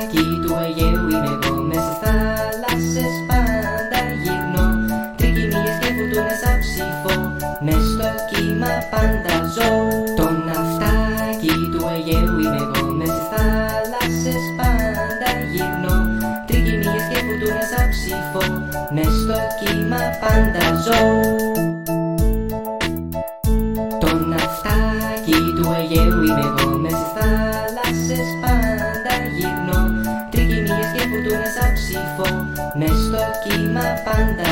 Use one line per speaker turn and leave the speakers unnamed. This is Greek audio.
Καπάκι του Αιγαίου είμαι εγώ μέσα στις θάλασσες πάντα γυρνώ. Τρικυμίες και φουρτούνες αψηφώ μες στο κύμα πάντα ζω. Το ναυτάκι του Αιγαίου είμαι εγώ μέσα στις θάλασσες πάντα γυρνώ. Τρικυμίες και φουρτούνες αψηφώ μες στο κύμα πάντα ζω. Το ναυτάκι του Αιγαίου είμαι εγώ μέσα στις θάλασσες πάντα γυρνώ Τρικυμίες και φουρτούνες σαν ψηφό μες στο κύμα πάντα ζω